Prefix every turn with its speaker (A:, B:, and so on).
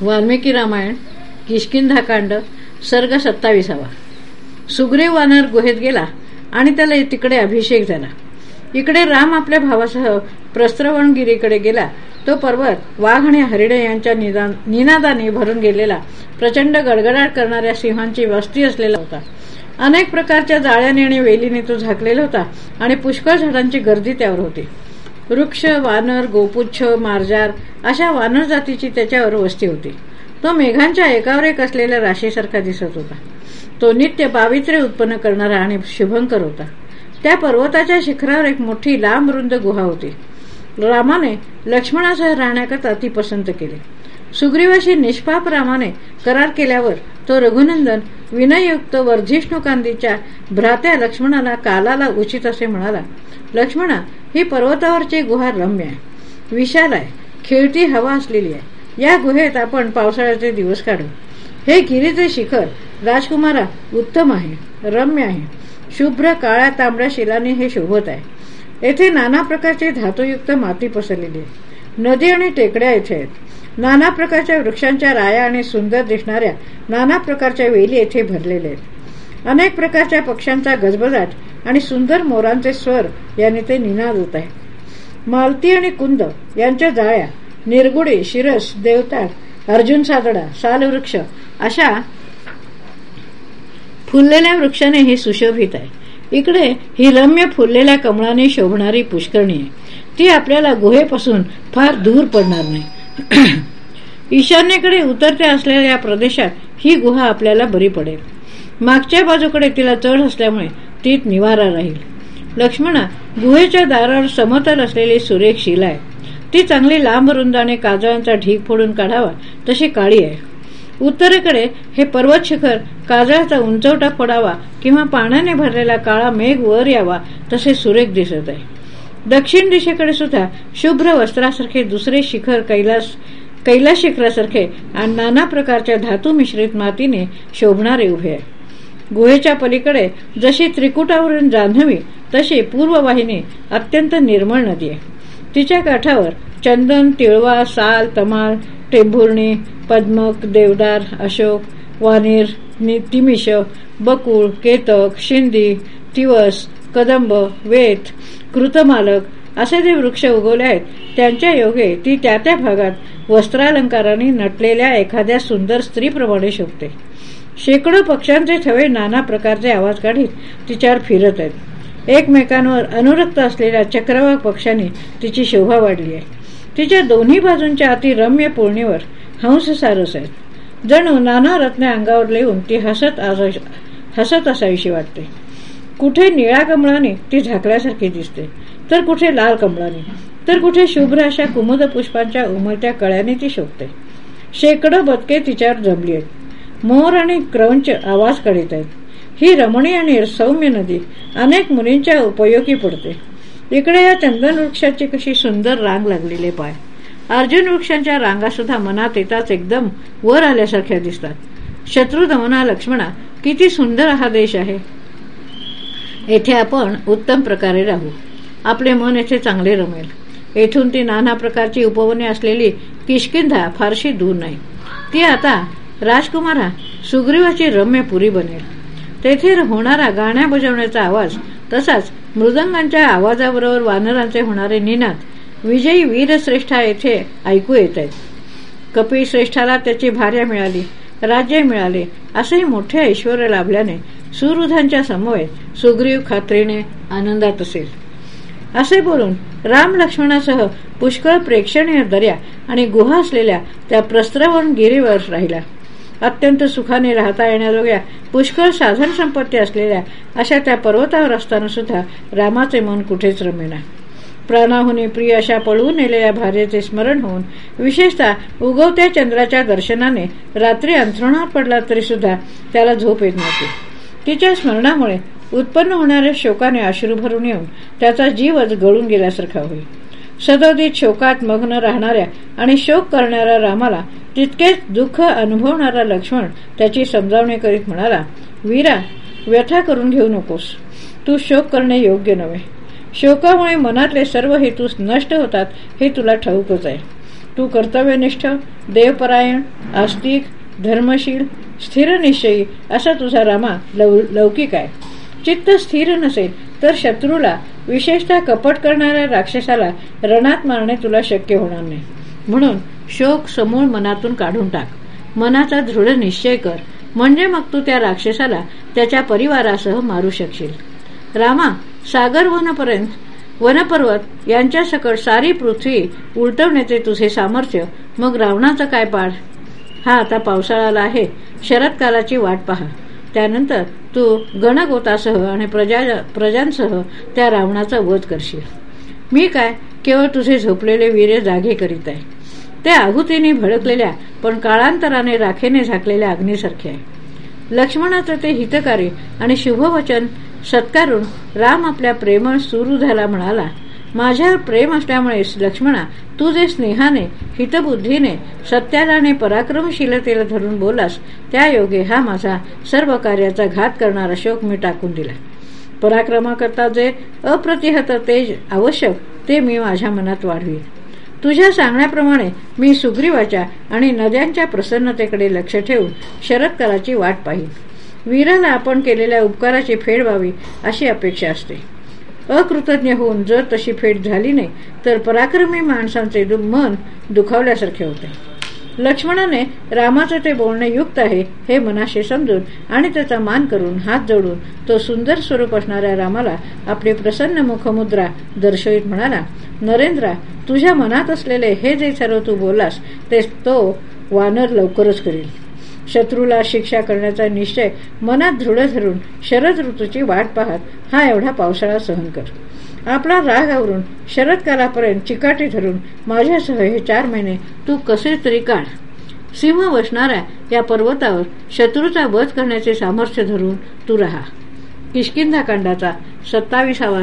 A: वाल्मिकी रामायण किशकिंधाकांड सर्ग सत्तावीसावा. सुग्रीव वानर गुहेत गेला आणि त्याला तिकडे अभिषेक झाला. इकडे राम आपल्या भावासह प्रस्त्रवणगिरीकडे गेला. तो पर्वत वाघ आणि हरिणे यांच्या निनादाने भरून गेलेला प्रचंड गडगडाट करणाऱ्या सिंहांची वस्ती असलेला होता. अनेक प्रकारच्या जाळ्याने आणि वेलीने तो झाकलेला होता आणि पुष्कळ झाडांची गर्दी त्यावर होती. वृक्ष वानर गोपुच्छ मार्जार अशा वानर जातीची त्याच्यावर वस्ती होती. तो मेघांच्या एकावर एक असलेल्या राशीसारखा दिसत होता. तो नित्य पावित्र्य उत्पन्न करणारा आणि शुभंकर होता. त्या पर्वताच्या शिखरावर एक मोठी लांब रुंद गुहा होती. रामाने लक्ष्मणासह राहण्याकरता ती पसंत केली. सुग्रीवाशी निष्पाप रामाने करार केल्यावर तो रघुनंदन विनयुक्त वर्धिष्णुकांदीच्या भ्रात्या लक्ष्मणाला कालाला उचित असे म्हणाला लक्ष्मणा ही पर्वतावरची गुहा रम्य आहे. विशाल आहे. खेळती हवा असलेली आहे. या गुहेत आपण पावसाळ्याचे दिवस काढू. हे गिरीचे शिखर राजकुमारा उत्तम आहे रम्य आहे. शुभ्र काळ्या तांबड्या शिलाने हे शोभत आहे. येथे नाना प्रकारची धातुयुक्त माती पसरलेली आहे. नदी आणि टेकड्या येथे आहेत. नाना प्रकारच्या वृक्षांच्या राया आणि सुंदर दिसणाऱ्या नाना प्रकारच्या वेली येथे भरलेल्या आहेत. अनेक प्रकारच्या पक्ष्यांचा गजबजाट आणि सुंदर मोरांचे स्वर याने ते निनाद होत आहे मालती आणि कुंद यांच्या जाळ्या निरगुडी शिरस देवताळ अर्जुन सादडा सालवृक्ष अशा फुललेल्या वृक्षाने हे सुशोभित आहे. इकडे ही रम्य फुललेल्या कमळाने शोभणारी पुष्करणी आहे. ती आपल्याला गुहेपासून फार दूर पडणार नाही. ईशान्येकडे उतरत्या असलेल्या या प्रदेशात ही गुहा आपल्याला बरी पडेल. मागच्या बाजूकडे तिला चढ असल्यामुळे ती निवारा राहील. लक्ष्मणा गुहेच्या दारावर समतल असलेली सुरेख शिला आहे ती चांगली लांब रुंदाने काजळांचा ढीक फोडून काढावा तशी काळी आहे. उत्तरेकडे हे पर्वत शिखर काजळाचा उंचवटा फोडावा किंवा पाण्याने भरलेला काळा मेघ वर यावा तसे सुरेख दिसत आहे. दक्षिण दिशेकडे सुद्धा शुभ्र वस्त्रासारखे दुसरे शिखर कैलास कैलास शिखरासारखे आणि नाना प्रकारच्या धातू मिश्रित मातीने शोभणारे उभे आहे. गुहेच्या पलीकडे जशी त्रिकुटावरून जान्हवी तशी पूर्ववाहिनी अत्यंत निर्मळ नदी आहे. तिच्या काठावर चंदन तिळवा साल तमाल टेंभुर्णी पद्मक देवदार अशोक वानीर तिमिष बकुळ केतक शिंदी तिवस कदंब वेत कृतमालक असे जे वृक्ष उगवले आहेत त्यांच्या योगे ती त्या त्या भागात वस्त्रालंकाराने नटलेल्या एखाद्या सुंदर स्त्रीप्रमाणे शोभते. शेकडो पक्ष्यांचे थवे नाना प्रकारचे आवाज काढीत तिच्यावर फिरत आहेत. एकमेकांवर अनुरक्त असलेल्या चक्रवाक पक्ष्यांनी तिची शोभा वाढली आहे. तिच्या दोन्ही बाजूंच्या अति रम्य पूर्णीवर हंस सारस आहेत. जणू नाना रत्ने अंगावर लिहून ती हसत हसत असावीशी वाटते. कुठे निळ्या कमळाने ती झाकल्यासारखी दिसते तर कुठे लाल कमळाने तर कुठे शुभ्र अशा कुमुद पुष्पांच्या उमलत्या कळ्याने ती शोभते. शेकडो बदके तिच्यावर जमली आहेत. मोर आणि क्रौंच आवाज काढीत आहेत. ही रमणी आणि सौम्य नदी अनेक मुलींच्या उपयोगी पडते. इकडे या चंदन वृक्षाची कशी सुंदर रांग लागलेले पाय. अर्जुन वृक्षांच्या रांगा सुद्धा मनात येताच एकदम वर आल्यासारख्या दिसतात. शत्रुदमना लक्ष्मणा किती सुंदर हा देश आहे. येथे आपण उत्तम प्रकारे राहू. आपले मन येथे चांगले रमेल. येथून ती नाना प्रकारची उपवने असलेली किशकिंधा फारशी दूर नाही. ती आता राजकुमारा सुग्रीवाची रम्य पुरी बनेल. तेथे होणारा गाण्या बजावण्याचा आवाज तसाच मृदंगांच्या आवाजाबरोबर वानरांचे होणारे निनाद विजयी वीरश्रेष्ठा येथे ऐकू येत आहेत. कपिल श्रेष्ठाला त्याची भार्या मिळाली राज्य मिळाले असेही मोठे ऐश्वर लाभल्याने सुहृदांच्या समोर सुग्रीव खात्रीने आनंदात असेल. असे बोलून राम लक्ष्मणासह पुष्कळ प्रेक्षणीय दर्या आणि गुहा असलेल्या त्या प्रस्त्रवण गिरीवर राहिला. अत्यंत सुखाने राहता येण्याजोग्या पुष्कळ साधन संपत्ती असलेल्या अशा त्या पर्वतावर असताना सुद्धा रामाचे मन कुठेच रमेना. प्राणाहुने प्रिय अशा पळवून नेलेल्या भार्याचे स्मरण होऊन विशेषतः उगवत्या चंद्राच्या दर्शनाने रात्री अंथरुणात पडला तरी सुद्धा त्याला झोप येत नव्हती. तिच्या स्मरणामुळे उत्पन्न होणाऱ्या शोकाने अश्रू भरून येऊन त्याचा जीवच गळून गेल्यासारखा होईल. सदोदित शोकात मग्न राहणाऱ्या आणि शोक करणाऱ्या रामाला तितकेच दुःख अनुभवणारा लक्ष्मण त्याची समजावणी करीत म्हणाला वीरा व्यथा करून घेऊ नकोस. तू शोक करणे योग्य नव्हे. शोकामुळे मनातले सर्व हेतू नष्ट होतात हे तुला ठाऊकच आहे. तू कर्तव्यनिष्ठ देवपरायण आस्तिक धर्मशील स्थिरनिश्चयी असा तुझा रामा लव लौकिक आहे. चित्त स्थिर नसेल तर शत्रूला विशेषतः कपट करणाऱ्या राक्षसाला रणात मारणे तुला शक्य होणार नाही. म्हणून शोक समूळ मनातून काढून टाक. मनाचा दृढ निश्चय कर. म्हणजे मग तू त्या राक्षसाला त्याच्या परिवारासह मारू शकशील. रामा सागर वनपर्यंत वनपर्वत यांच्या सकट सारी पृथ्वी उलटवण्याचे तुझे सामर्थ्य मग रावणाचं काय पाड? हा आता पावसाळाला आहे. शरदकालाची वाट पहा. त्यानंतर तू गणगोतासह आणि प्रजा प्रजांसह त्या रावणाचा वध करशील. मी काय? केवळ तुझे झोपलेले वीर्य जागे करीत आहे. ते आहुतीने भडकलेल्या पण काळांतराने राखेने झाकलेल्या अग्नीसारखे आहे. लक्ष्मणाचं ते हितकारी आणि शुभवचन सत्कारून राम आपल्या प्रेमळ सुरुधाला म्हणाला माझ्यावर प्रेम असल्यामुळे लक्ष्मणा तू जे स्नेहाने हितबुद्धीने सत्याला आणि पराक्रमशीलतेला धरून बोलास त्या योगे हा माझा सर्व कार्याचा घात करणारा शोक मी टाकून दिला. पराक्रमाकरता जे अप्रतिहत तेज आवश्यक ते मी माझ्या मनात वाढवी तुझ्या सांगण्याप्रमाणे मी सुग्रीवाच्या आणि नद्यांच्या प्रसन्नतेकडे लक्ष ठेवून शरत्काराची वाट पाहिन. वीराला आपण केलेल्या उपकाराची फेड व्हावी अशी अपेक्षा असते. अकृतज्ञ होऊन जर तशी फेट झाली नाही तर पराक्रमी माणसांचे मन दुखावल्यासारखे होते. लक्ष्मणाने रामाचं ते बोलणे युक्त आहे हे मनाशी समजून आणि त्याचा मान करून हात जोडून तो सुंदर स्वरूप असणाऱ्या रामाला आपली प्रसन्न मुखमुद्रा दर्शवित म्हणाला नरेंद्रा तुझ्या मनात असलेले हे जे सर्व तू बोललास ते तो वानर लवकरच करील. शत्रूला शिक्षा करण्याचा निश्चय मनात दृढ धरून शरद ऋतूची वाट पाहत हा एवढा पावसाळा सहन कर. आपला राग आवरून शरदकालापर्यंत चिकाटी धरून माझ्यासह हे चार महिने तू कसे तरी काढ. सिंह वसणाऱ्या या पर्वतावर शत्रूचा वध करण्याचे सामर्थ्य धरून तू राहा. किशकिंदा कांडाचा सत्ताविसावा